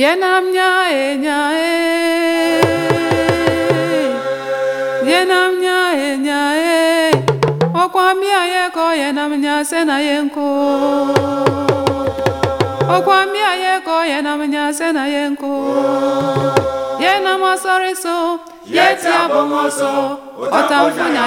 yenam nyae nyae. Yenam nyae nyae. Ọkwa mia ko yenam nya se na yenko. Ọkwa mia ko yenam nya se na yenko. Yenam ọsọrịsọ yeti abọmọsọ ọtamfu nya